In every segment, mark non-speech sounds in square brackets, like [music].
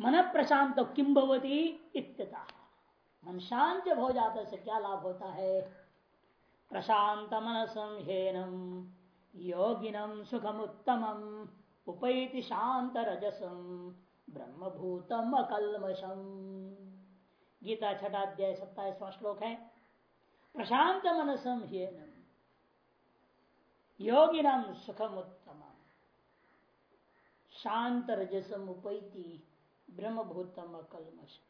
मन प्रशांत किम भवती इत्यता। मन शांत जब हो जाता है क्या लाभ होता है? प्रशांत मन संहेनम योगिनम सुखम उत्तम उपैति शांत रजसम ब्रह्मभूतम अकलमशम गीता छठाध्याय सत्ताईसवा श्लोक है। प्रशांत मन संहेनम योगिनम सुखम उत्तम शांत रजसम उपैति ब्रह्मभूतम अकलमश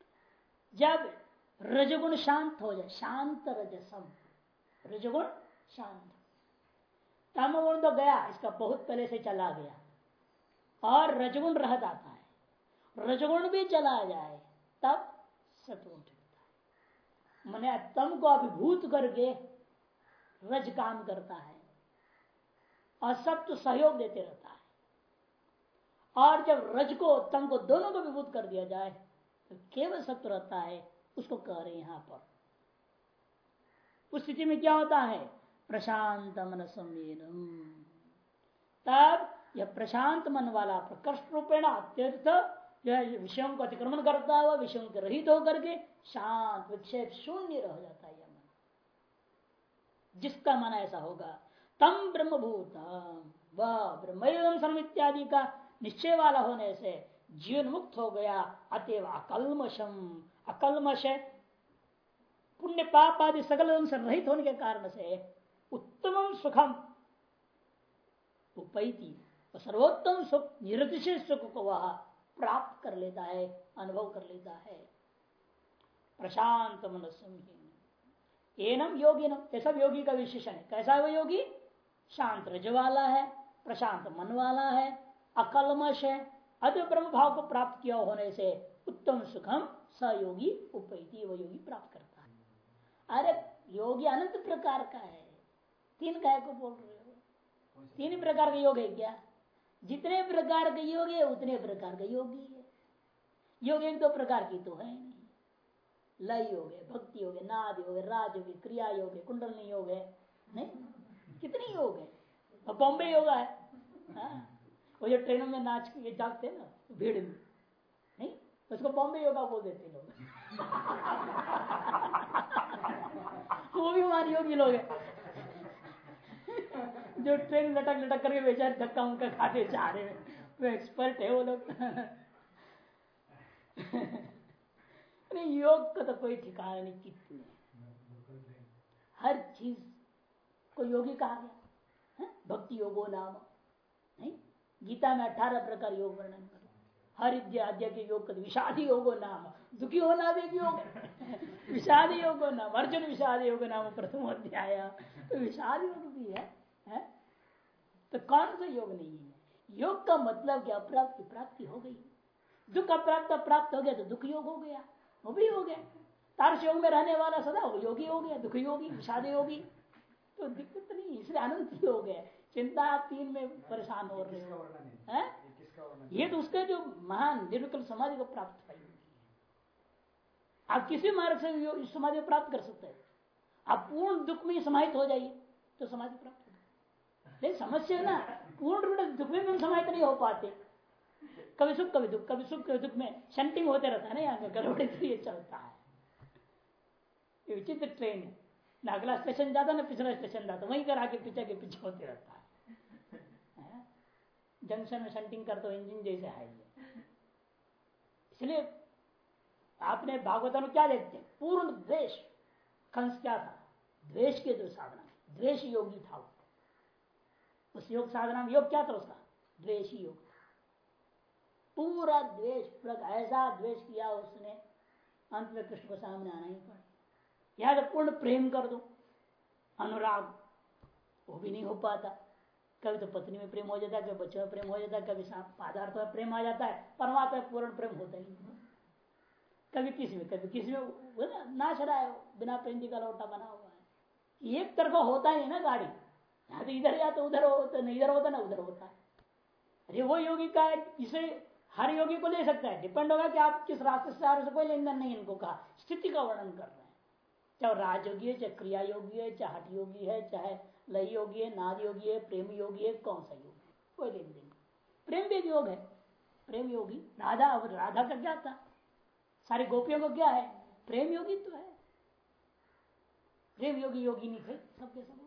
जब रजगुण शांत हो जाए, शांत रजसम। रजगुण शांत। तमगुण तो गया, इसका बहुत पहले से चला गया। और रजगुण रह जाता है। रजगुण भी चला जाए, तब सतगुण टिकता है। मैंने तम को अभिभूत करके रज काम करता है। और सब तो सहयोग देते रहता और जब रज को तम को दोनों को विभूत कर दिया जाए तो केवल सत्य रहता है, उसको कह रहे यहाँ पर। उस स्थिति में क्या होता है? प्रशांत मन संवेदम। तब यह प्रशांत मन वाला प्रकृष्ट रूपेण अत्यर्थ जो है, विषयों को अतिक्रमण करता हुआ, विषयों के रहित होकर के शांत विक्षेप शून्य रह जाता है यह मन। जिसका मन ऐसा होगा, तम ब्रह्मभूत वह ब्रह्म सर्व इत्यादि का निश्चय वाला होने से जीवन मुक्त हो गया। अतएव अकलमशम अकलमश पुण्य पाप आदि सकल से रहित होने के कारण से उत्तम सुखम। उपैती। सर्वोत्तम सुख, निरतिशय सुख को वह प्राप्त कर लेता है, अनुभव कर लेता है। प्रशांत मन एनम योगी नम ये सब योगी का विशेषण है। कैसा है वो योगी? शांत रज वाला है, प्रशांत मन वाला है अकलमश है। अद्य ब्रह्म भाव को प्राप्त किया होने से उत्तम सुखम सयोगी उपैती वो योगी प्राप्त करता है। अरे, योगी अनंत प्रकार का है। तीन काय को बोल रहे हो। तीन प्रकार का योग है क्या? जितने प्रकार के योग है, उतने प्रकार का योगी है। योग एक दो प्रकार की तो है नहीं। लय योग है, भक्ति योग है, नाद योग है, राज योग है, क्रिया योग है, कुंडलनी योग है। नहीं? कितनी योग है? बॉम्बे योगा है हाँ? वो जो ट्रेनों में नाच के जागते हैं ना भीड़ में। नहीं, उसको बॉम्बे योगा बोल देते लोग। [laughs] वो भी हमारे योगी लोग हैं। जो ट्रेन लटक लटक करके बेचारे धक्का उनका खाते जा रहे हैं, वो एक्सपर्ट है वो लोग। योग का तो कोई ठिकाना नहीं, कितने। हर चीज़ को योगी कहा गया। है? भक्ति योगो नाम। नहीं? गीता में अठारह प्रकार योग वर्णन कर। हर अध्याय के योग कर। विषादी योगो नाम। दुखी होना भी योग। विषादी योगो नाम। अर्जुन विषाद योग नाम प्रथम अध्याय। तो विषाद योग भी है, है? तो कौन सा योग नहीं है? योग का मतलब क्या? प्राप्ति प्राप्ति हो गई। दुख अप्राप्त प्राप्त हो गया तो दुख योग हो गया। वो भी हो गया। तारस योग में रहने वाला सदा वो योगी हो गया। दुखी योगी विषादी योगी। तो दिक्कत नहीं इसलिए अनंत हो। गया चिंता आप तीन में परेशान हो रहे हो। ये तो उसका जो महान निर्विकल्प समाधि को प्राप्त पाई आप किसी मार्ग से समाधि प्राप्त कर सकते हैं। आप पूर्ण दुख में समाहित हो जाइए तो समाधि प्राप्त हो लेकिन समस्या ना। पूर्ण रूप दुख में भी समाहित नहीं हो पाते। कभी सुख कभी दुख कभी सुख कभी दुख में शंटिंग होते रहता है ना यहाँ गड़बड़ी से ये चलता है। ये विचित्र ट्रेन है। ना अगला स्टेशन जाता ना पिछला स्टेशन जाता वहीं कर आके पीछे के पीछे होते रहता है। जंक्शन में शंटिंग करते हो इंजन जैसे है। इसलिए आपने भागवत में क्या देखते हैं? पूर्ण द्वेष। कंस क्या था? द्वेष के जो साधना द्वेष योगी था उस योग साधना में योग क्या था उसका? द्वेष योग। पूरा द्वेष ऐसा द्वेष किया उसने। अंत में कृष्ण को सामने आना ही पड़ा। या तो पूर्ण प्रेम कर दो। अनुराग, वो भी नहीं हो पाता। कभी तो पत्नी में प्रेम हो जाता है, कभी बच्चों में प्रेम हो जाता है, कभी पदार्थ में प्रेम आ जाता है, परमात्मा पूर्ण प्रेम होता ही कभी किसी में, कभी किसी में ना रहा है, बिना पेंदी का लौटा बना हुआ है। एक तरफा होता ही ना गाड़ी या तो इधर या तो उधर हो तो नहीं इधर होता ना उधर होता है। अरे वो योगी का इसे हर योगी को ले सकता है डिपेंड होगा कि आप किस रास्ते से आ रहे कोई लेन नहीं इनको कहा, स्थिति का वर्णन कर रहे हैं। चाहे राजयोगी है, चाहे क्रिया योगी है, चाहे हट योगी है, चाहे लय योगी है नाद योगी है प्रेम योगी है कौन सा योग है? कोई लेन देन प्रेम एक योग है। प्रेम योगी राधा राधा का क्या था सारी गोपियों को क्या है? प्रेम योगी तो है। प्रेम योगी योगी नहीं थे सबके सब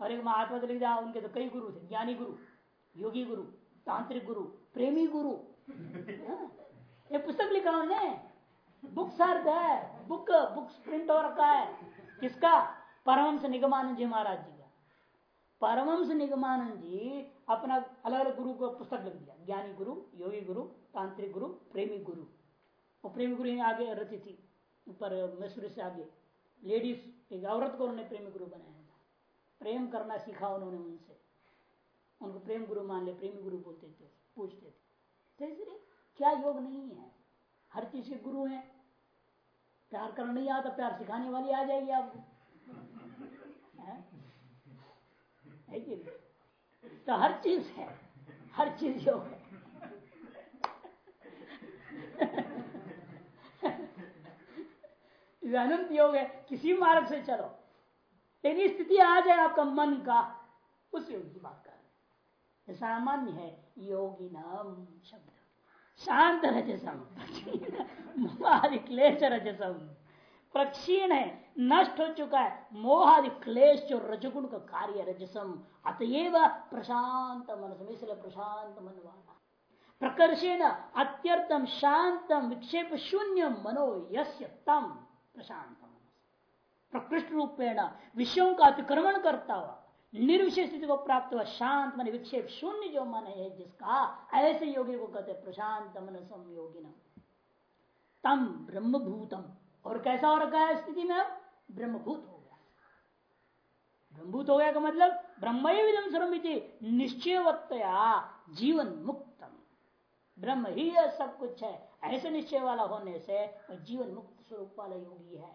और एक महात्मा तो लिख उनके तो कई गुरु थे ज्ञानी गुरु योगी गुरु तांत्रिक गुरु प्रेमी गुरु। हाँ, ये पुस्तक लिखा उन्होंने। बुक सर्द है बुक बुक प्रिंट हो रखा है। किसका? परमंश निगमानंद जी महाराज जी का। परमंश निगमानंद जी अपना अलग अलग गुरु को पुस्तक लिख दिया। ज्ञानी गुरु, योगी गुरु, तांत्रिक गुरु, प्रेमी गुरु। वो प्रेमी गुरु आगे रची थी ऊपर मैसूर से आगे। लेडीज़, एक औरत को उन्होंने प्रेमी गुरु बनाया था। प्रेम करना सीखा उन्होंने उनसे। उनको प्रेम गुरु मान ले, प्रेमी गुरु बोलते थे, पूछते थे। तो क्या योग नहीं है? हर चीज़ के गुरु हैं। प्यार करना नहीं आता, प्यार सिखाने वाली आ जाएगी आपको। है? कि तो हर चीज़ है, हर चीज़ योग है। अनंत योग है, किसी मार्ग से चलो। लेकिन स्थिति आ जाए आपका मन का, उस योग की बात कर। रहे सामान्य है योगी नाम शब्द। शांत रजसम [laughs] क्लेश रजसम प्रक्षीण है, नष्ट हो चुका है। मोहादि क्लेश जो रजगुण का कार्य रजसम। अतएव प्रशांत मन इसलिए प्रशांत मन वाला प्रकर्षेण अत्यर्थम शांतम विक्षेप शून्य मनो यस्य तम प्रशांत मन प्रकृष्ट रूपेण विषयों का अतिक्रमण करता हुआ, निर्विशेष स्थिति को प्राप्त हुआ, शांत मन, विक्षेप शून्य जो मन है, जिसका ऐसे योगी को कहते प्रशांत मन संयोगी तम ब्रह्मभूतम। और कैसा हो रखा है स्थिति में? ब्रह्मभूत हो गया। ब्रह्मभूत हो गया का मतलब ब्रह्म सर्वमिति निश्चयवत्तया जीवन मुक्तम ब्रह्म ही सब कुछ है। ऐसे निश्चय वाला होने से वह जीवन मुक्त स्वरूप वाला योगी है।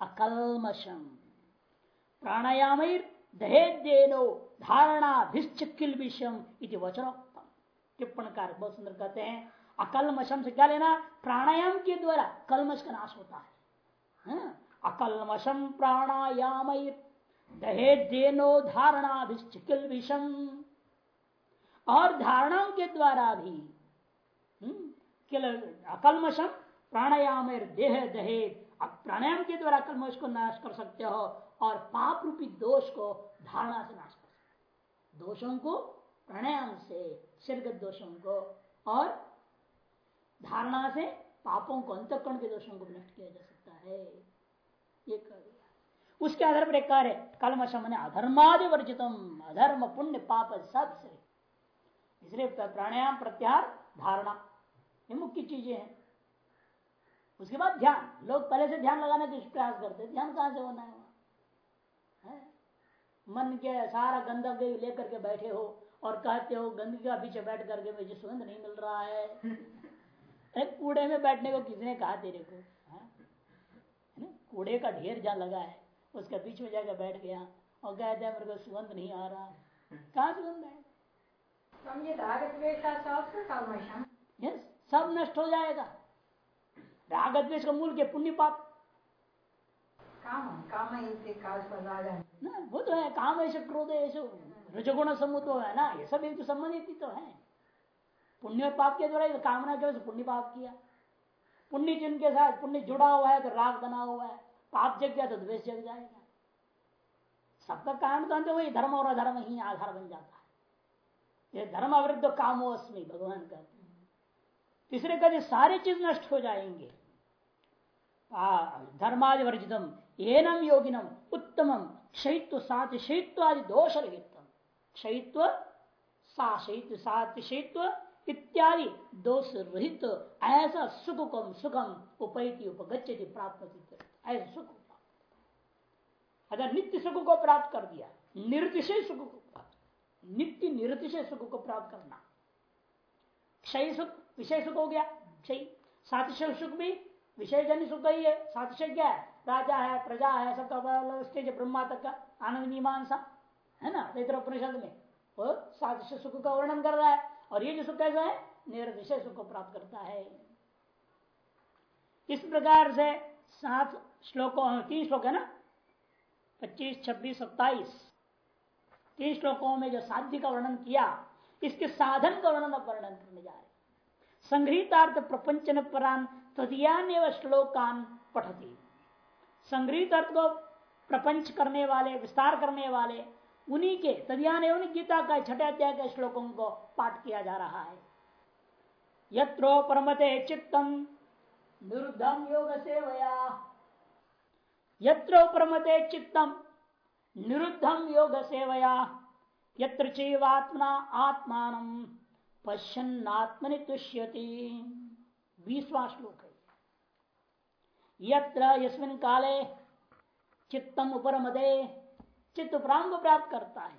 अकलमशम प्राणायाम दहेदेनो धारणा भिश्चिल विषम इति वचनोक्तम। टिप्पणकार बहुत सुंदर कहते हैं अकलमशम से क्या लेना? प्राणायाम के द्वारा कलमश का नाश होता है। हाँ? अकलमशम प्राणायाम दहेदेनो धारणा भिश्चिल विषम। और धारणाओं के द्वारा भी अकलमशम प्राणायाम देह दहेद प्राणायाम के द्वारा कलमश को नाश कर सकते हो और पाप रूपी दोष को धारणा से नाश कर सकते दोषों को प्राणायाम से शरीरगत दोषों को और धारणा से पापों को अंतकरण के दोषों को नष्ट किया जा सकता है। ये कर दिया। उसके आधार पर एक कार्य कलमशम ने अधर्मादि वर्जितम, अधर्म पुण्य पाप सब इसलिए प्राणायाम, प्रत्याहार, धारणा, ये मुख्य चीज़ें हैं। उसके बाद ध्यान। लोग पहले से ध्यान लगाने के प्रयास करते ध्यान कहाँ से होना है है? मन के सारा गंदगी लेकर के बैठे हो और कहते हो गंदगी का पीछे बैठ करके मुझे सुगंध नहीं मिल रहा है। [laughs] एक कूड़े में बैठने को किसने कहा तेरे को? है? कूड़े का ढेर जहाँ लगा है उसके बीच में जाकर बैठ गया और कहते हैं मेरे को सुगंध नहीं आ रहा। कहा सुगंध है? यस सब नष्ट हो जाएगा। राग द्वेष का मूल के पुण्य पाप। काम काम ना वो तो है काम ऐसे क्रोध ऐसे रजगुण समूह तो है ना ये सब एक तो संबंधित तो है। पुण्य पाप के द्वारा कामना के पुण्य पाप किया। पुण्य जिनके साथ पुण्य जुड़ा हुआ है तो राग बना हुआ है। पाप जग गया तो द्वेष जग जाएगा। सबका कारण तो अंत वही, धर्म और अधर्म ही आधार बन जाता है। ये धर्म अवृद्ध कामोस्मी भगवान कहते हैं। तीसरे कहते सारी चीज़ नष्ट हो जाएँगे धर्मादि वर्जितम, एनम योगिनम, उत्तमम क्षयित्व सात शैत्व आदि दोष रहितम। क्षयित्व सा, शैत्व सात, शैत्व इत्यादि दोष रहित ऐसा सुख कम सुखम उपैति उपगछति प्राप्त ऐसा सुख अगर नित्य सुख को प्राप्त कर दिया, निर्तिशय सुख को प्राप्त, नित्य निर्तिशय सुख को प्राप्त करना। क्षय सुख, विषय सुख हो गया, क्षय। सातिशय सुख भी विषय जन सुख ही है। सातिशय क्या है? राजा है, प्रजा है, सबका स्टेज ब्रह्मा तक का आनंद मीमांसा, है ना? इतर उपनिषद में। वो सातिशय सुख का वर्णन कर रहा है। और ये जो सुख कैसा है सुख को प्राप्त करता है। इस प्रकार से सात श्लोकों, तीन श्लोक है ना? पच्चीस, छब्बीस, सत्ताईस। तीन श्लोकों में जो साध्य का वर्णन किया, इसके साधन का वर्णन वर्णन करने जा रहे संग्रहितार्थ प्रपंचन परान तदियान श्लोकान पठती। संग्रहित अर्थ को प्रपंच करने वाले, विस्तार करने वाले उन्हीं के, तदियान एवं गीता का, छठे अध्याय के श्लोकों को पाठ किया जा रहा है। यत्रो परमते चित्तम निरुद्धम योग सेवया यत्रो परमते चित्तम निरुद्धम योग सेवया यत्र चैवात्मना आत्मान पश्यन्नात्मनि तुष्यति। बीसवा श्लोक है। यत्र यस्मिन काले चित्तम उपरमदे चित्त प्रांग प्राप्त करता है।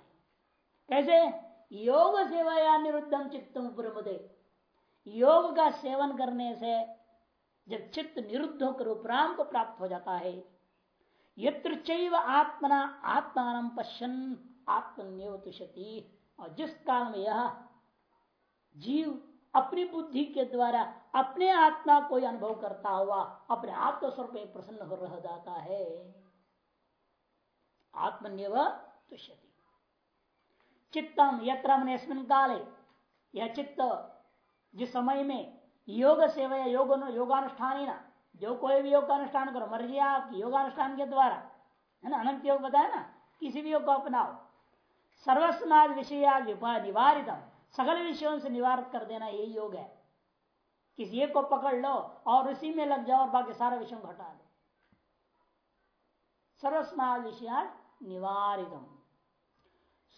कैसे? योग सेवाया निरुद्धम चित्तम उपरमदे। योग का सेवन करने से जब चित्त निरुद्ध होकर उपराम को प्राप्त हो जाता है, यत्र आत्मना आत्मान पश्यन आत्मन्योतुषति और जिस कारण यह जीव अपनी बुद्धि के द्वारा अपने आत्मा को अनुभव करता हुआ, अपने आत्मस्वरूप में प्रसन्न हो रह जाता है। आत्मन्यव तुष्यति। चित्तम यत्र काले यह चित्त जिस समय में योग सेवा या योग योगानुष्ठान ना जो कोई भी योग का अनुष्ठान करो, मर्ज़ी आपकी योगानुष्ठान के द्वारा, है ना, अनंत योग बताया ना, किसी भी योग को अपनाओ। सर्वस्नाद विषय निवारित सकल विषयों से निवारित कर देना यही योग है। किसी एक को पकड़ लो और उसी में लग जाओ और बाकी सारा को हटा दो। सर्वस्नाद विषय निवारित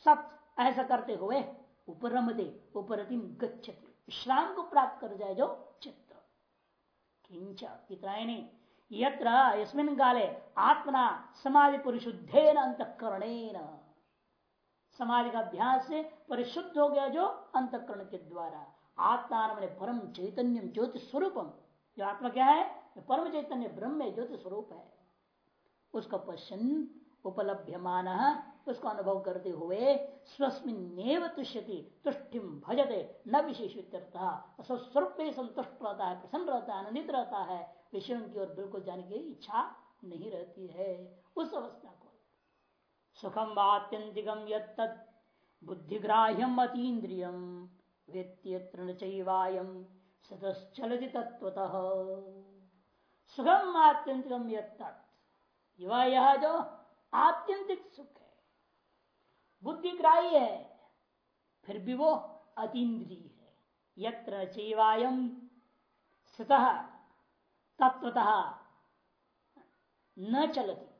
सत, ऐसा करते हुए उपरमदे उपरतिम गच्छति। विश्राम को प्राप्त कर जाए जो चित्त। किंच इतना ही नहीं यत्र यस्मिन काले आत्मना समाधि परिशुद्धेन अंतकरणेन। समाधि का अभ्यास से परिशुद्ध हो गया जो अंतकरण के द्वारा। आत्मा परम चैतन्य ज्योति स्वरूपम जो आत्मा क्या है? परम चैतन्य ब्रह्म ज्योति स्वरूप है। उसका पश्चन उपलभ्यमान। उसको अनुभव करते हुए स्वस्मिन तुष्यति तुष्टिम भजते, न विशेष स्वस्वरूप में संतुष्ट रहता है, प्रसन्न रहता है, आनंदित रहता है। विषयों की ओर बिल्कुल जाने की इच्छा नहीं रहती है। उस अवस्था को। सुखम आत्यंतिकम यद बुद्धिग्राह्यम अतीन्द्रियम वेत्यत्र चैवायम, सतश्चलति तत्वतः सुखम आत्यंतिकम यह जो आत्यंतिक सुख है। बुद्धिग्राही है, फिर भी वो अतीन्द्रिय है। यत्र चैवायम स्वतः तत्वतः न चलती।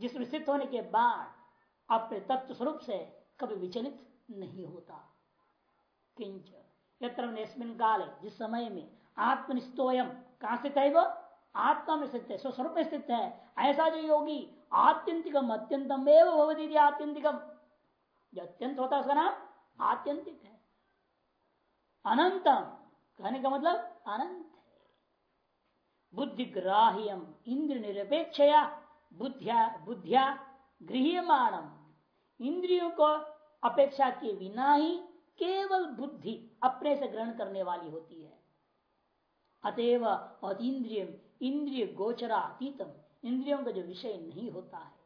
जिसमें स्थित होने के बाद अपने तत्व स्वरूप से कभी विचलित नहीं होता। किंच काल, जिस समय में आत्मनिस्तोयम कहा स्थित है वो? आत्मा में स्थित है, स्वस्वरूप में स्थित है। ऐसा जो योगी आत्यंतिकम अत्यंतम एवं भवती आत्यंतिकम। जो अत्यंत होता है उसका नाम? आत्यंतिक है। अनंतम। कहने का मतलब अनंत है। बुद्धिग्राह्यम इंद्र निरपेक्षया बुद्धिया बुद्धिया गृहमाणम इंद्रियों को अपेक्षा के बिना ही केवल बुद्धि अपने से ग्रहण करने वाली होती है। अतएव अतीन्द्रिय इंद्रिय गोचरा अतीतम इंद्रियों का जो विषय नहीं होता है।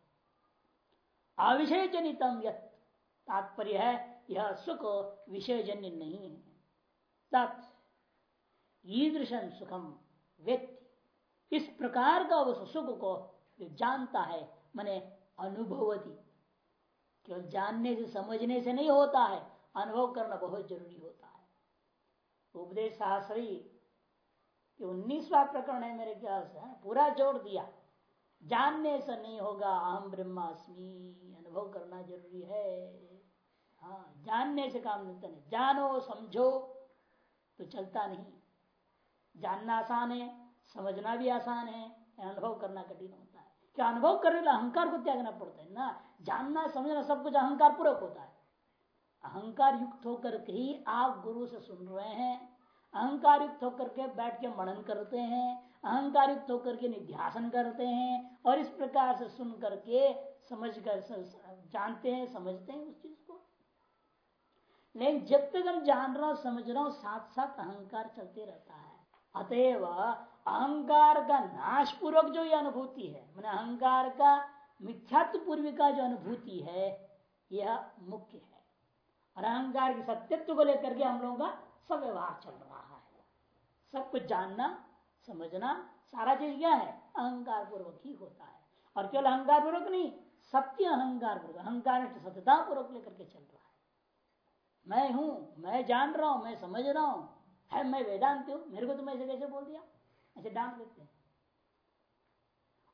अविषय जनितम तात्पर्य है, यह सुख विषय जन्य नहीं है। तत्। ईदृशन सुखम व्यक्ति। इस प्रकार का उस सुख को जो जानता है, मैंने अनुभवती। केवल जानने से, समझने से नहीं होता है, अनुभव करना बहुत ज़रूरी होता है। उपदेश शास्त्री उन्नीसवा प्रकरण है मेरे ख्याल से पूरा जोड़ दिया। जानने से नहीं होगा अहम ब्रह्मास्मि, अनुभव करना ज़रूरी है। हाँ जानने से काम मिलता नहीं। जानो, समझो तो चलता नहीं। जानना आसान है, समझना भी आसान है अनुभव करना कठिन होता है। क्या अनुभव करने के अहंकार को त्यागना पड़ता है? ना, जानना, समझना सब कुछ अहंकार पूर्वक होता है। अहंकार युक्त होकर ही आप गुरु से सुन रहे हैं। अहंकार युक्त होकर के बैठ के मनन करते हैं अहंकार युक्त होकर के निध्यासन करते हैं और इस प्रकार से सुन करके समझ कर जानते हैं, समझते हैं उस चीज़ को। लेकिन जब तक हम जान रहा हूँ, समझ रहा हूँ साथ साथ अहंकार चलते रहता है। अतएव अहंकार का नाश पूर्वक जो ये अनुभूति है, मैंने अहंकार का मिथ्यात्व पूर्वी का जो अनुभूति है, यह मुख्य है। और अहंकार के सत्यत्व को लेकर के हम लोगों का सब व्यवहार चल रहा है। सब कुछ जानना, समझना, सारा चीज़ क्या है? अहंकार पूर्वक ही होता है। और केवल अहंकार पूर्वक नहीं, सत्य अहंकार पूर्वक अहंकार सत्यता पूर्वक लेकर के चल रहा है। मैं हूँ, मैं जान रहा हूँ, मैं समझ रहा हूँ, है, मैं वेदांत हूँ, मेरे को तुम ऐसे कैसे बोल दिया? ऐसे डांट देते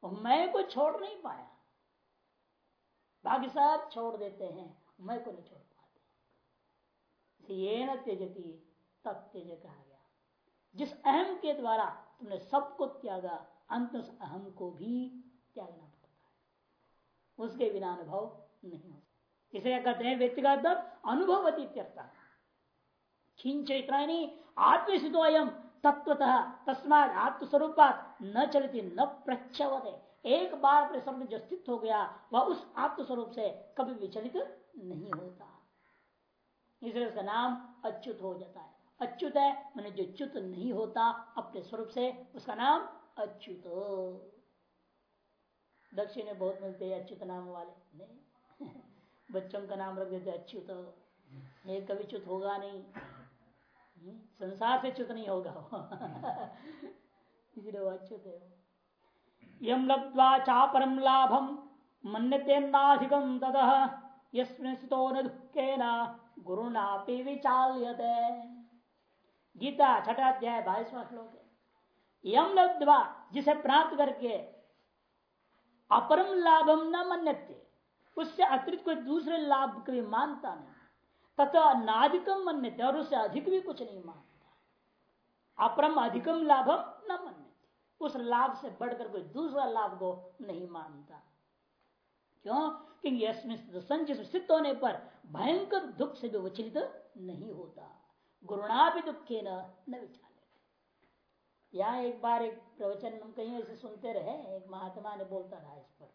और मैं को छोड़ नहीं पाया। बाकी सब छोड़ देते हैं, मैं को नहीं छोड़ पाते। ये न त्यजती, तब त्यज कहा जिस अहम के द्वारा तुमने सबको त्यागा, अंत अहम को भी त्यागना पड़ता है। उसके बिना अनुभव नहीं हो इसे कहते हैं? व्यक्तिगत त्यर्था खिंच इतना नहीं अयम तत्वतः तस्मात आत्मस्वरूपात न चलती, न प्रच्छवत। एक बार अपने स्वरूप जो स्थित हो गया, वह उस आत्मस्वरूप से कभी विचलित नहीं होता। इसलिए उसका नाम अच्युत हो जाता है। अच्युत है मैंने जो च्युत नहीं होता अपने स्वरूप से उसका नाम अच्युत। दक्षिण बहुत मिलते हैं अच्युत नाम वाले। नहीं [laughs] बच्चों का नाम रख देते अच्युत। ये कभी च्युत होगा नहीं। हम्म, संसार से च्युत नहीं होगा [laughs] इसलिए वो अच्युत है यम लब्ध्वा चापरम लाभम मन्यतेन्नाधिकम तद यस्मिन स्थितो न दुखेन गुरुनापि विचाल्यते। गीता, छठा अध्याय, बाईसवा श्लोक है। यम लब्ध्वा, जिसे प्राप्त करके अपरम लाभम न मन्यते, उससे अतिरिक्त कोई दूसरे लाभ कभी मानता नहीं। तथा नाधिकम मन्यते, और उससे अधिक भी कुछ नहीं मानता। अपरम अधिकम लाभम न मन्यते, उस लाभ से बढ़कर कोई दूसरा लाभ को नहीं मानता। क्यों? क्योंकि संचित होने पर भयंकर दुख से भी विचलित नहीं होता। गुरुणा भी दुखे न विचार। यहाँ एक बार एक प्रवचन हम कहीं ऐसे सुनते रहे, एक महात्मा ने बोलता रहा इस पर।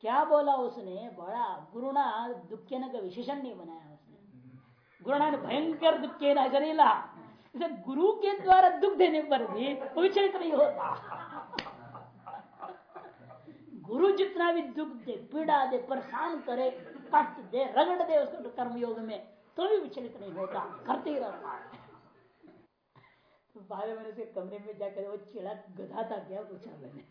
क्या बोला उसने? बड़ा गुरुणा दुखे न का विशेषण नहीं बनाया उसने। गुरुणा ने भयंकर दुखे न इसे गुरु के द्वारा दुख देने पर भी विचलित नहीं होता। गुरु जितना भी दुख दे, पीड़ा दे, परेशान करे, कष्ट दे, रगड़ दे उसको कर्म योग में तो भी विचलित नहीं होता, करते ही रहता है तो बाद मैंने उसके कमरे में जाकर वो चिड़ा गधा था क्या, पूछा मैंने।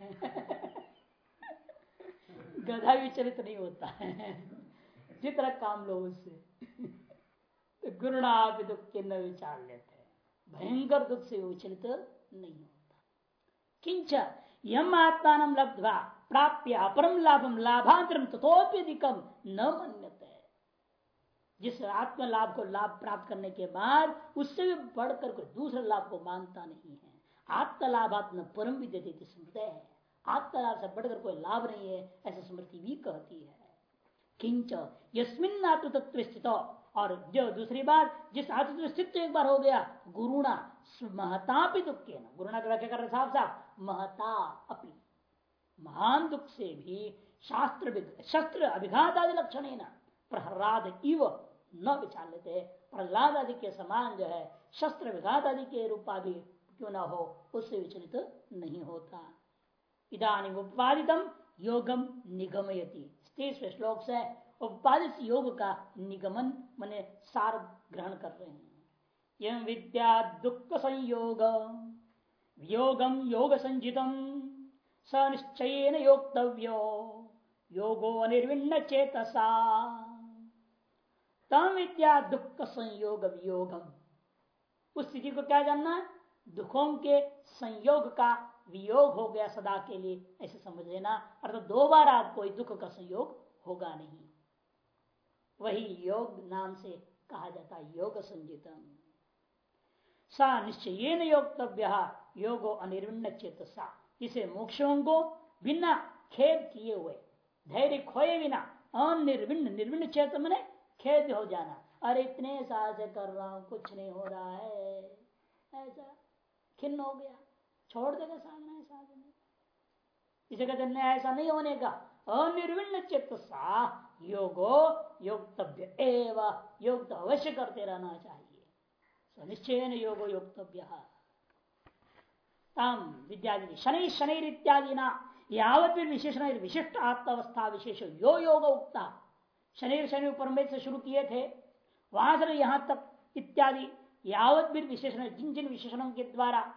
गधा विचलित नहीं होता। है जितना काम लो उससे। तो गुरुणा दुख के न विचार लेते भयंकर दुख से विचलित नहीं होता। किंच यम आत्मा लब्धवा, प्राप्य अपरम लाभम लाभांतरम तथोप्यधिकम न मन्यते जिस आत्म लाभ को लाभ प्राप्त करने के बाद, उससे भी बढ़कर कोई दूसरे लाभ को मानता नहीं है। आत्म लाभात्म परम विद्य स्मृत है। आत्म लाभ से बढ़कर कोई लाभ नहीं है, ऐसा स्मृति भी कहती है। किंच यस्मिन तत्व स्थित। और जो दूसरी बात, जिस आत्म स्थित एक बार हो गया, गुरुणा महता भी दुख के ना गुरुणा का व्याख्या कर रहे साफ़ साफ़ महता अपनी महान दुख से भी शास्त्र शस्त्र अभिघात आदि लक्षण है ना प्रहराद इव न विचार लेते प्रहलाद आदि के समान जो है, शस्त्र विघात आदि के रूपा भी क्यों ना हो, उससे विचलित नहीं होता। इधानी उपादितम योगम निगमयति। श्लोक से उपादित योग का निगमन मने सार ग्रहण कर रहे हैं। यम विद्या दुख संयोग योगम योग संजितम स निश्चय योक्तव्यो, योगो अनिर्विन्न चेतसा। तम विद्या दुख संयोग वियोगम। उस स्थिति को क्या जानना है? दुखों के संयोग का वियोग हो गया सदा के लिए, ऐसे समझ लेना। अर्थात दो बार आप कोई दुख का संयोग होगा नहीं। वही योग नाम से कहा जाता है, योग संजितम। सा निश्चय योगतव्य योगो अनिर्विण चेत सा इसे मोक्षों को बिना खेद किए हुए, धैर्य खोए बिना अनिर्विण निर्विण चेत मैंने खेद हो जाना। अरे इतने साल से कर रहा हूँ, कुछ नहीं हो रहा है। ऐसा खिन्न हो गया। छोड़ देगा साधना है इसे कहते ऐसा नहीं होने का। अनिर्विन्न चित्त सा योगो योगतव्य एवं। योग तो अवश्य करते रहना चाहिए। सनिश्चय योगो योगतव्य तम विद्यादि शनि शनि इत्यादि ना यावत विशेषण विशिष्ट आत्मावस्था विशेष यो योग उक्ता। शनि शनि परमेश से शुरू किए थे, वहाँ से यहाँ तक, इत्यादि। यावत भी विशेषण, जिन जिन विशेषणों के द्वारा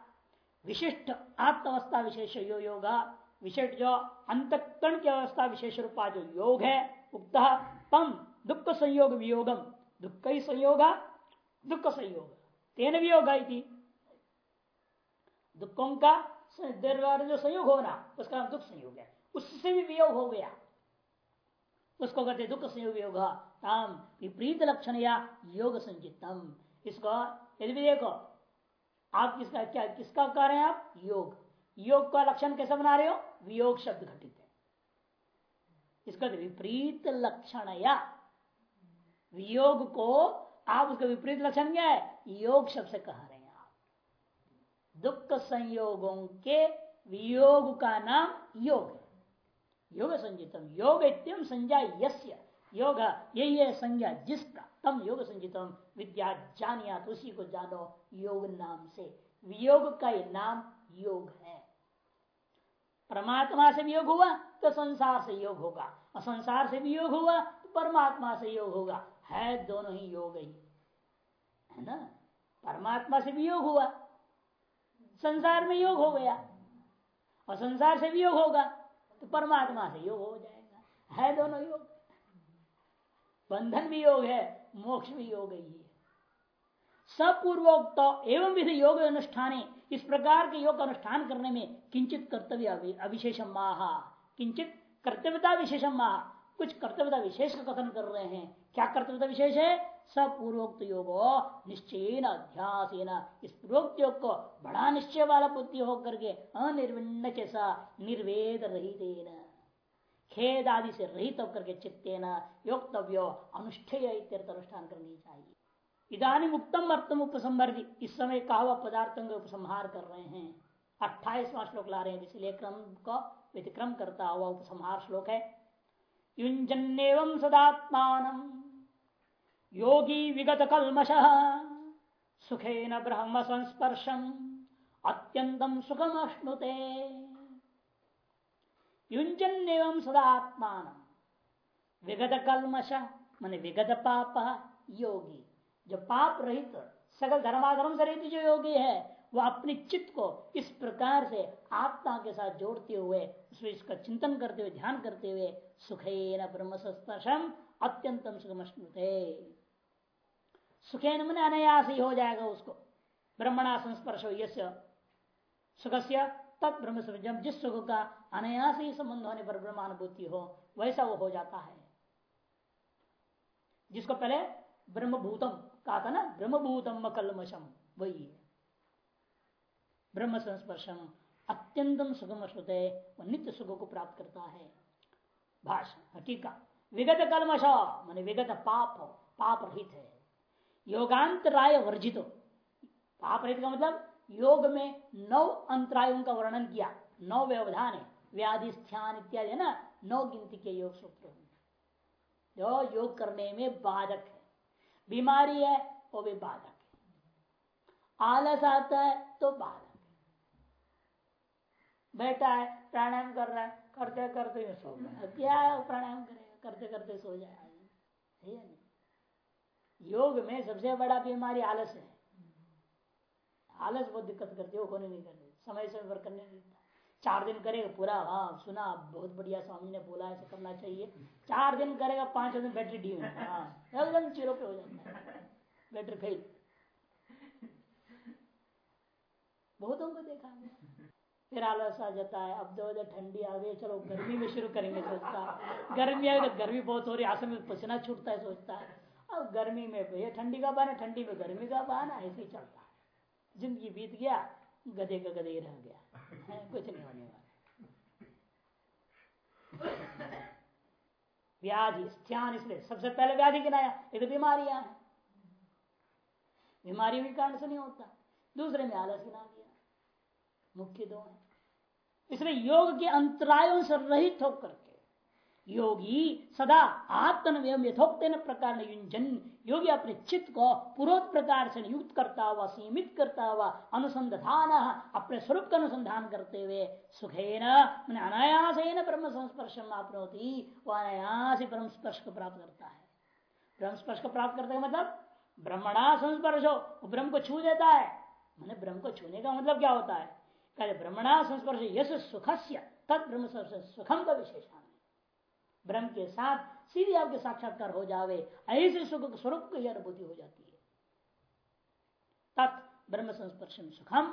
विशिष्ट आत्मवस्था विशेष यो योगा, विशिष्ट जो अंतकरण की अवस्था विशेष रूपा जो योग है, उक्त तम दुख संयोग वियोगम। दुख ही संयोग, दुख संयोग। तेन वियोग दुखों का जो संयोग होना उसका दुख संयोग है। उससे भी वियोग हो गया। उसको कहते दुख संयोग योग। ताम विपरीत लक्षण या योग संचितम। इसको, यदि भी देखो, आप किसका, क्या, किसका कह रहे हैं आप? योग। योग का लक्षण कैसे बना रहे हो? वियोग शब्द घटित है। इसका विपरीत लक्षण या वियोग को, आप उसका विपरीत लक्षण क्या है? योग शब्द से कह रहे हैं आप। दुख संयोगों के वियोग का नाम योग है। योग संजितम योग इतम संज्ञा यस्य। योग यही है संज्ञा जिसका तम योग संजितम विद्या जानिया तो उसी को जानो योग नाम से। वियोग का नाम योग है। परमात्मा से वियोग हुआ तो संसार से योग होगा। और संसार से भी योग हुआ तो परमात्मा से योग होगा। है दोनों ही योग ही। है ना? परमात्मा से भी योग हुआ। संसार में योग हो गया। और संसार से भी योग होगा। तो परमात्मा से योग हो जाएगा। है दोनों योग। बंधन भी योग है, मोक्ष भी योग ही है। सपूर्वोक्त एवं विधि योग अनुष्ठान, इस प्रकार के योग अनुष्ठान करने में किंचित कर्तव्य अविशेष माह किंचित कर्तव्यता विशेषम माह कुछ कर्तव्यता विशेष का कथन कर रहे हैं। क्या कर्तव्यता विशेष है? सपूर्वोक्त योग निश्चय अध्यास इस पूर्वोक्त योग को बड़ा निश्चय वाला बुद्धि होकर के अनिर्विन्न के सा निर्वेद रहित खेद आदि से रहित होकर के चित्ते न योक्तव्यो अनुष्ठेय अनुष्ठान करनी चाहिए। इधानी उत्तम अर्थम उपसंवर्धि इस समय कहा हुआ पदार्थों का उपसंहार कर रहे हैं। अट्ठाईसवा श्लोक ला रहे हैं इसलिए क्रम को व्यतिक्रम करता हुआ उपसंहार श्लोक है। युंजन्यव सदात्मान। योगी विगत कलमश सुखे न ब्रह्म संस्पर्शम अत्यंतम सुखम अश्नुते युंजन एवं सदात्मान विगत कलमश मान विगत पाप योगी। जो पाप रहित, सकल धर्माधर्म से रहित जो योगी है, वह अपने चित्त को इस प्रकार से आत्मा के साथ जोड़ते हुए, उसमें इसका चिंतन करते हुए, ध्यान करते हुए सुखे न ब्रह्म संस्पर्शम अत्यंतम सुखमश्नुते। सुखेन मन अनायास ही हो जाएगा उसको। ब्रह्मणा संस्पर्श हो सुख से तत् ब्रह्म जिस सुख का अनायास ही संबंध होने पर ब्रह्मानुभूति हो, वैसा वो हो जाता है। जिसको पहले ब्रह्मभूतम कहा था ना, ब्रह्मभूतम कलमशम वही है। ब्रह्म संस्पर्शम अत्यंतम सुगम श्रुत वह नित्य सुख को प्राप्त करता है। भाषण टीका विगत कलमश मान विगत पाप पाप रहित है। योगांतराय वर्जित। पाप रहित का मतलब योग में नौ अंतरायों का वर्णन किया। नौ व्यवधान है। व्याधि, स्थान इत्यादि, है ना? नौ गिनती के योग सूत्र जो योग करने में बाधक है। बीमारी है, वो भी बाधक है। आलस आता है तो बाधक बैठा है, प्राणायाम कर रहा है करते करते सो गया। क्या प्राणायाम करेगा? करते करते सो जाए योग में सबसे बड़ा बीमारी आलस है। आलस बहुत दिक्कत करती है, वो होने नहीं करते समय समय पर करने नहीं देता। चार दिन करेगा, पूरा हाँ सुना, बहुत बढ़िया स्वामी ने बोला, ऐसा करना चाहिए। चार दिन करेगा, पाँच दिन बैटरी डी हाँ एकदम चीरों पे हो जाता है। Battery fail. बहुतों को देखा फिर आलस आ जाता है, अब दो हज़ार ठंडी आ गई, चलो, गर्मी में शुरू करेंगे, सोचता। गर्मी आ गई, गर्मी बहुत हो रही आसन में पसीना छूटता है, सोचता है। अब गर्मी में ये ठंडी का बहाना ठंडी में गर्मी का बहाना ऐसे ही चलता है। ज़िंदगी बीत गया, गधे का गधे रह गया। है, कुछ नहीं होने वाला। व्याधि स्थान इसलिए, सबसे पहले व्याधि गिनाया ये तो बीमारियाँ हैं। बीमारी भी कारण से नहीं होता, दूसरे में आलस गिना दिया। मुख्य दो है। इसलिए योग के अंतरायों से रहित होकर के योगी सदा आत्मन यथोक्त प्रकार युंजन योगी अपने चित्त को पूर्वत प्रकार से नियुक्त करता हुआ, सीमित करता हुआ अनुसंधान, अपने स्वरूप का अनुसंधान करते हुए सुखेन अनायास ब्रह्म संस्पर्श आपनोती। वो अनायास ब्रह्म स्पर्श को प्राप्त करता है। ब्रह्म स्पर्श को प्राप्त करते मतलब ब्रह्मणा संस्पर्श हो ब्रह्म को छू देता है। मैंने ब्रह्म को छूने का मतलब क्या होता है? कहते ब्रह्मणा संस्पर्श यश सुखस्य, तद ब्रह्म सुखम का विशेषण। ब्रह्म के साथ सीधे आपके साक्षात्कार हो जावे, ऐसे सुख स्वरूप की अनुभूति हो जाती है। तत् ब्रह्म संस्पर्श सुखम,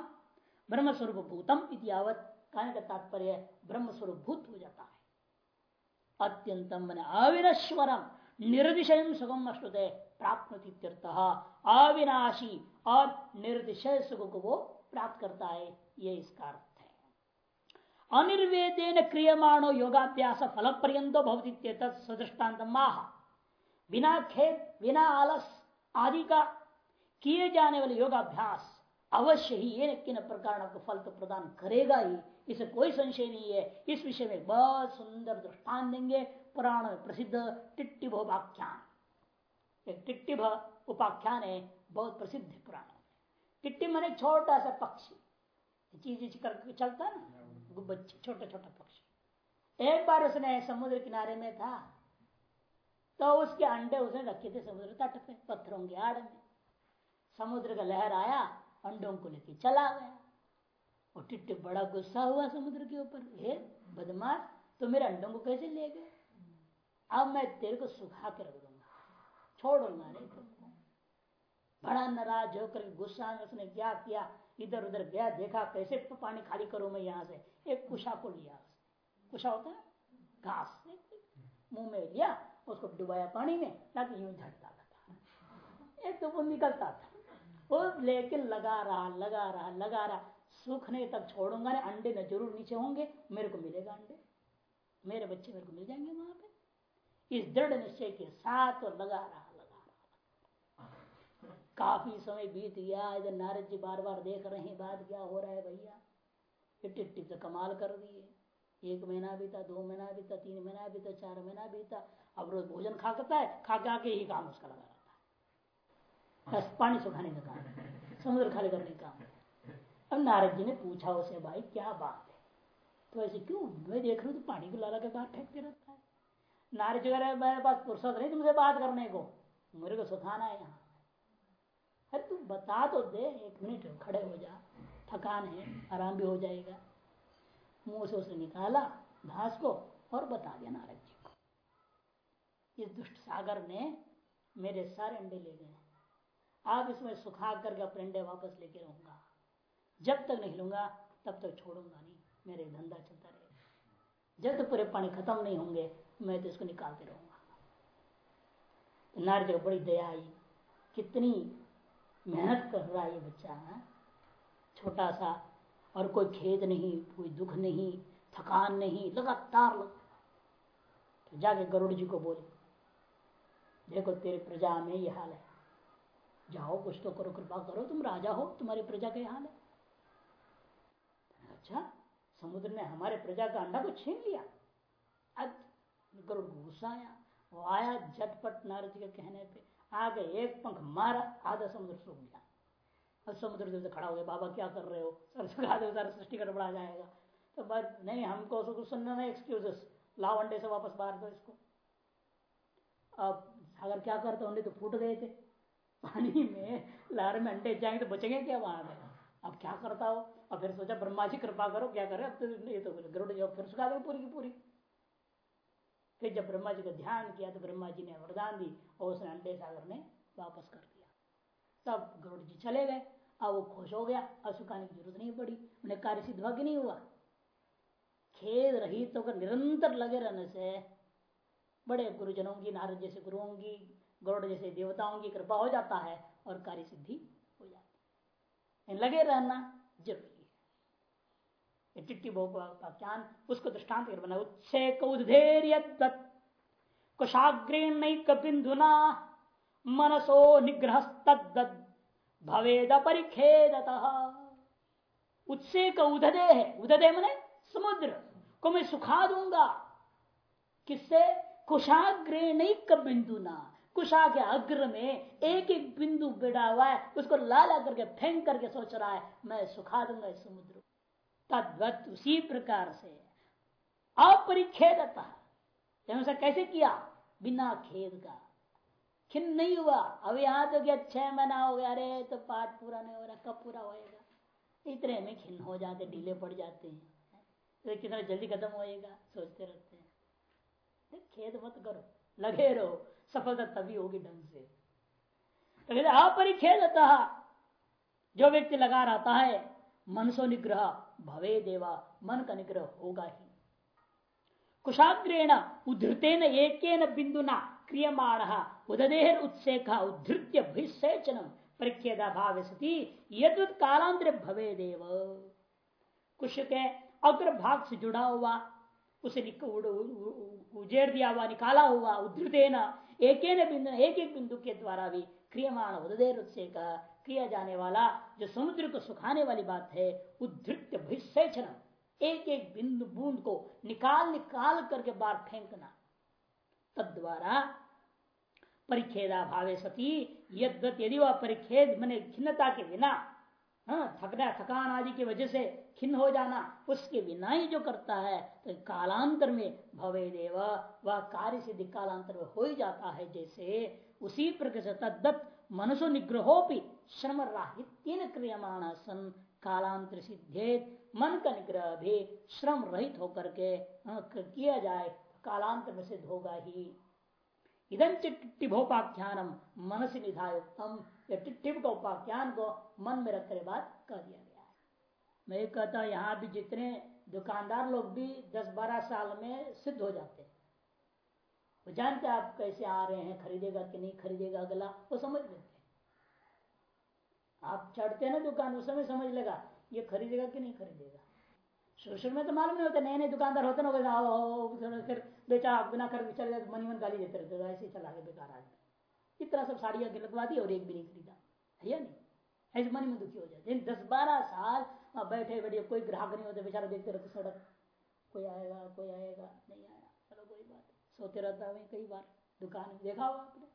ब्रह्म स्वरूप भूतम इतिवत कहने का तात्पर्य ब्रह्म स्वरूप भूत हो जाता है। अत्यंतम मन अविनश्वरम, निर्दिशय सुगम अष्टुदय प्राप्त अविनाशी और निर्दिशय सुख को वो प्राप्त करता है, ये इसका अर्थ। अनिर्वेदेन क्रियमाणो योगाभ्यास फल पर्यंतो भवती सदृष्टान्त माह बिना खेत बिना आलस, आदि का किए जाने वाले योगाभ्यास अवश्य ही ये किन प्रकार आपको फल तो प्रदान करेगा ही, इसे कोई संशय नहीं है। इस विषय में बहुत सुंदर दृष्टान देंगे। पुराण में प्रसिद्ध टिट्टिभ उपाख्यान एक टिट्टिभ उपाख्यान है, बहुत प्रसिद्ध है पुराण टिट्टी मैंने छोटा सा पक्षी। चीज़ चलता ना? बच्चे छोटा छोटा पक्षी। एक बार उसने समुद्र किनारे में था तो उसके अंडे उसने रखे थे समुद्र तट पे, पत्थरों के आड़ में। समुद्र का लहर आया, अंडों को लेके चला गया। और टिट्टे बड़ा गुस्सा हुआ समुद्र के ऊपर। हे बदमाश तो मेरे अंडों को कैसे ले गए? अब मैं तेरे को सुखा के रख दूँगा। छोड़ूँगा नहीं तुमको बड़ा नाराज़ होकर गुस्सा में उसने क्या किया? इधर उधर गया, देखा कैसे पानी खाली करूँ मैं यहाँ से। एक कुशा को लिया। कुशा होता है घास। मुँह में लिया, उसको डुबाया पानी में, ताकि यूँ झटता था। एक तो वो निकलता था। वो लेकिन लगा रहा लगा रहा लगा रहा। सूखने तक छोड़ूँगा ना अंडे न ज़रूर नीचे होंगे, मेरे को मिलेगा अंडे। मेरे बच्चे मेरे को मिल जाएँगे वहाँ पे। इस दृढ़ निश्चय के साथ और लगा रहा। काफ़ी समय बीत गया इधर नारद जी बार बार देख रहे हैं, बात क्या हो रहा है भैया? टिट्टी तो कमाल कर दिए एक महीना बीता, दो महीना बीता, तीन महीना बीता, चार महीना बीता, अब रोज भोजन खा करता है खा के आके ही काम उसका लगा रहता है। बस पानी सुखाने का काम, समुद्र खाली करने का काम। अब नारद जी ने पूछा उसे, भाई, क्या बात है? तो ऐसे क्यों? मैं देख रहा हूँ तो पानी को लाला के बाहर फेंकते रहता है। नारद जी मेरे पास फुर्सत नहीं तुमसे बात करने को। मेरे को सुखाना है यहाँ। अरे तू बता तो दे, एक मिनट, खड़े हो जा। थकान है, आराम भी हो जाएगा। मुँह से उसने निकाला, घास को और बता दिया नारद जी को। इस दुष्ट सागर ने मेरे सारे अंडे ले गए। आप इसमें सुखा करके अपने अंडे वापस लेके रहूँगा। जब तक नहीं लूँगा, तब तक छोड़ूँगा नहीं। मेरे धंधा चलता रहेगा। जब तक पूरे पानी खत्म नहीं होंगे, मैं तो इसको निकालते रहूँगा। नारद को बड़ी दया आई। कितनी मेहनत कर रहा है ये बच्चा, है? छोटा सा, और कोई खेद नहीं, कोई दुख नहीं, थकान नहीं, लगातार लग तो जाके गरुड़ जी को बोले, देखो तेरे प्रजा में ये हाल है। जाओ, कुछ तो करो, कृपा करो, तुम राजा हो, तुम्हारी प्रजा का हाल है। अच्छा समुद्र ने हमारे प्रजा का अंडा को छीन लिया। अब गरुड़ गुस्सा आया, वो आया झटपट नारद जी के कहने पे आगे एक पंख मारा, आधा समुद्र सूख गया। अब समुद्र से खड़ा हो गया, बाबा क्या कर रहे हो? सर सुखा दो सारा सृष्टि गड़बड़ा जाएगा। तो बस नहीं, हमको उसको सुनना नहीं एक्सक्यूजेस लाओ अंडे से वापस बाहर दो इसको। अब अगर क्या करते अंडे तो फूट गए थे। पानी में लहर में अंडे जाएँगे तो बचेंगे क्या वहाँ में अब क्या करता हो अब फिर सोचा, ब्रह्मा जी, कृपा करो, क्या करे? अब तो ये तो गरुड़ फिर सुखा दो पूरी की पूरी। फिर जब ब्रह्मा जी का ध्यान किया तो ब्रह्मा जी ने वरदान दी और उसने अंडे सागर ने वापस कर दिया। तब गरुड़ जी चले गए। अब वो खुश हो गया। अब सुखाने की ज़रूरत नहीं पड़ी। उन्हें कार्य सिद्ध नहीं हुआ। खेद रहित होकर निरंतर लगे रहने से बड़े गुरुजनों की, नारद जैसे गुरुओं की गौड़ जैसे देवताओं की कृपा हो जाता है और कार्य सिद्धि हो जाती है। लगे रहना ज़रूरी टिट्टी ज्ञान उसको दृष्टांत बना उत्से कौधेर्य कुशाग्रेण बिंदुना मनसो निग्रह भवेद परिखेद उत्से का है। उददे मने समुद्र। को मैं सुखा दूँगा किससे? कुशाग्रेण बिंदु ना कुशा के अग्र में एक एक बिंदु बिड़ा हुआ है, उसको लाला करके फेंक करके सोच रहा है, मैं सुखा दूँगा इस समुद्र तद्वत उसी प्रकार से अपरिखेदता कैसे किया? बिना खेद का। खिन्न नहीं हुआ। अब यहाँ तो क्या छह महीना हो गया? अरे तो पाठ पूरा नहीं हो रहा। कब पूरा होएगा? इतने में खिन्न हो जाते, ढीले पड़ जाते हैं। तो कितना जल्दी खत्म होएगा? सोचते रहते हैं। खेद मत करो। लगे रहो। सफलता तभी होगी ढंग से। तो अपरिखेदता जो व्यक्ति लगा रहता है, मनसो निग्रह। भवे देवा, मन का निग्रह होगा ही। कुशाग्रेण उद्धृतेन एक बिंदुना क्रियमाण उददेह उत्सेख उद्धृत्य भीसेचनम परिख्यदा भाव सती यद कालांतर भवे देव। कुश के अग्र भाग से जुड़ा हुआ उसे उजेड़ दिया हुआ, निकाला हुआ, उद्धृतेन एक बिंदु एक एक बिंदु के द्वारा भी क्रियमाण उददेर उत्सेक किया जाने वाला जो समुद्र को सुखाने वाली बात है, उद्धृत्य भीसेचन एक एक बिंदु बूंद को निकाल निकाल करके बार फेंकना। तद द्वारा परिखेदा भावे सती यदि वह परिखेद मैंने खिन्नता के बिना हाँ थकना, थकान आदि की वजह से खिन्न हो जाना, उसके बिना ही जो करता है तो कालांतर में भवे देव, वह कार्य सिद्धि कालांतर में हो ही जाता है, जैसे उसी प्रकार से तद्दत मनुष्य निग्रहोपी श्रम राहित्य क्रियमाण सन कालांतर सिद्धे मन का निग्रह भी श्रम रहित होकर के किया जाए कालांतर में सिद्ध होगा ही इधन टिभोपाख्यानम मनस निधायुक्तम टिट्टिभ का उपाख्यान को मन में रखकर बात कह दिया गया है। मैं कहता यहाँ भी जितने दुकानदार लोग भी 10-12 साल में सिद्ध हो जाते हैं। वो जानते आप कैसे आ रहे हैं, खरीदेगा कि नहीं खरीदेगा अगला, वो समझ लेते हैं। आप चढ़ते ना दुकान, उस समय समझ लेगा, ये खरीदेगा कि नहीं खरीदेगा। शुरू शुरू में तो मालूम नहीं होता नए नए दुकानदार होते ना फिर बेचा, बिना खरीद चल जाए मनी मन गाली देते रहते ऐसे चला गया बेकार आदमी इतना सब साड़ियाँ लगवा दी और एक भी नहीं खरीदा। है या नहीं? ऐसे मन में दुखी हो जाते दस बारह साल बैठे बैठे कोई ग्राहक नहीं होते, बेचारा देखते रहते सड़क। कोई आएगा कोई आएगा, नहीं बात सोते रहता है कई बार दुकान में। देखा हुआ आपने?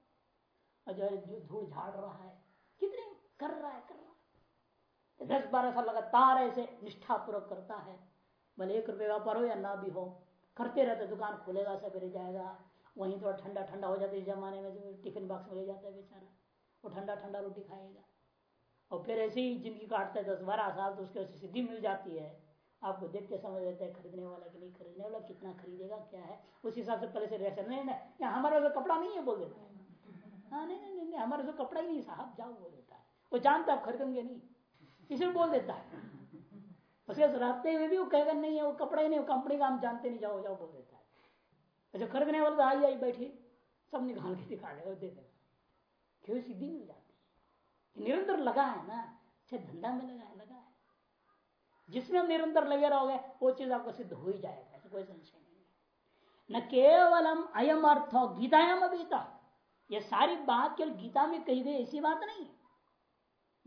और धूल झाड़ रहा है। कितने कर रहा है, कर रहा है। दस बारह साल लगातार ऐसे निष्ठापूर्वक करता है। भले एक रुपये व्यापार हो या ना भी हो, करते रहते दुकान खुलेगा, सवेरे जाएगा। वहीं थोड़ा ठंडा ठंडा हो जाता है, इस जमाने में जो टिफ़िन बॉक्स में ले जाता है बेचारा। वो ठंडा ठंडा रोटी खाएगा। और फिर ऐसे ही ज़िंदगी काटता है, दस बारह साल तो उसके सिद्धि मिल जाती है। आपको देख के समझ लेते हैं खरीदने वाला कि नहीं खरीदने वाला कितना खरीदेगा, क्या है? उस हिसाब से पहले से रिएक्शन नहीं ना हमारा तो कपड़ा नहीं है, बोल देता है हाँ नहीं नहीं नहीं, हमारे तो कपड़ा ही नहीं साहब, जाओ, बोल देता है। वो जानता आप खरीदेंगे नहीं। इसे बोल देता है। उसके रहते हुए भी वो कहेगा नहीं है, वो कपड़ा ही नहीं कंपनी का हम जानते नहीं, जाओ जाओ, बोल देता है। अच्छा खरीदने वाले तो आई आई बैठी। सब निकाल के दिखा देगा दे देगा क्यों? सीधी मिल जाती है। निरंतर लगा है ना। अच्छा धंधा में लगा है लगा जिसमें हम निरंतर लगे रहोगे, वो चीज़ आपको सिद्ध हो ही जाएगा, ऐसा कोई संशय नहीं है। न केवलम अयम अर्थ गीतायाम अभीता। ये सारी बात केवल गीता में कही गई, ऐसी बात नहीं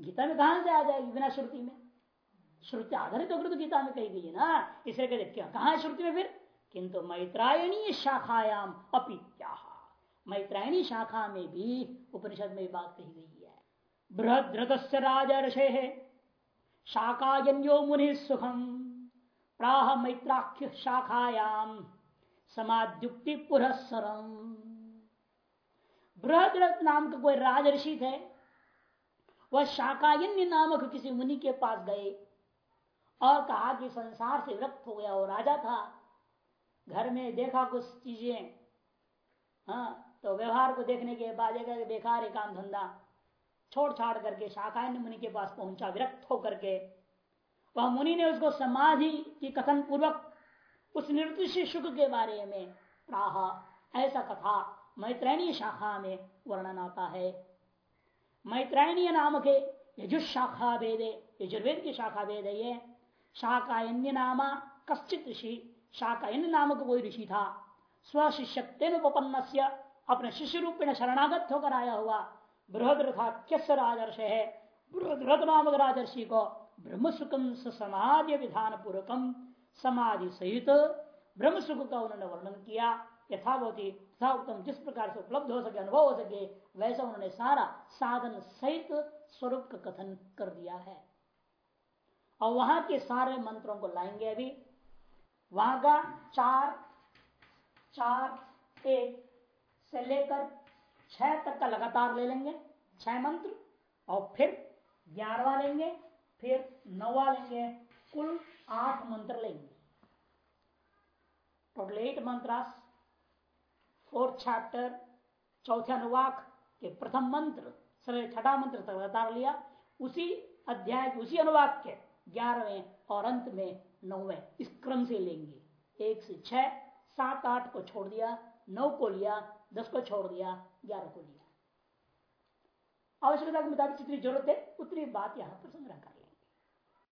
गीता में कहाँ से आ जाएगी? बिना श्रुति में। श्रुति आधारित होकर तो गीता में कही गई है ना। इसे कहते क्या, कहा है श्रुति में फिर? किंतु मैत्रायणी शाखायाम अपीत्या मैत्रायणी शाखा में भी उपनिषद में बात कही गई है। बृहद्रत राजर्षे है शाखाजन्यो मुनि सुखम प्राह मैत्राख्य शाखायाम समाद्युक्ति पुरस्सरम बृहद्रथ नाम का कोई राजर्षि थे, वह शाकायन्य नामक किसी मुनि के पास गए और कहा कि संसार से विरक्त हो गया वो राजा था। घर में देखा कुछ चीज़ें हाँ तो व्यवहार को देखने के बाद बेकार काम धंधा। छोड़ छाड़ करके शाकायन मुनि के पास पहुँचा, विरक्त होकर के। वह मुनि ने उसको समाधि की कथन पूर्वक उस निर्दिष्ट शुक के बारे में प्राह ऐसा कथा मैत्रायणी शाखा में वर्णन आता है। मैत्रायणी नाम के यजुष शाखा भेदे यजुर्वेद की शाखा भेद है ये। शाकायन्य नामा, कश्चित ऋषि, शाकायन्य नामक कोई ऋषि था। स्वशिष्यत्न अपने शिष्य रूप में शरणागत होकर आया हुआ। बृहद्रथाख्यस राजर्ष है बृहद्रथ नामक राजर्षि को ब्रह्म सुखम समाधि विधान पूर्वकम समाधि सहित ब्रह्म सुख का उन्होंने वर्णन किया। यथावती तथा उत्तम जिस प्रकार से उपलब्ध हो सके, अनुभव हो सके, वैसा उन्होंने सारा साधन सहित स्वरूप का कथन कर दिया है। और वहाँ के सारे मंत्रों को लाएँगे अभी। वहाँ का चार चार, एक से लेकर छह तक का लगातार ले लेंगे, छह मंत्र, और फिर ग्यारहवा लेंगे, फिर नौवा लेंगे, कुल आठ मंत्र लेंगे। Total eight mantras, fourth chapter, चौथे अनुवाक के प्रथम मंत्र, सर छठा मंत्र तक लगातार लिया, उसी अध्याय उसी अनुवाक के ग्यारहवें और अंत में नौवे इस क्रम से लेंगे। एक से छह, सात आठ को छोड़ दिया, नौ को लिया, दस को छोड़ दिया ग्यारह को लिया आवश्यकता के मुताबिक जितनी ज़रूरत है, उतनी बात यहाँ पर संग्रह कर।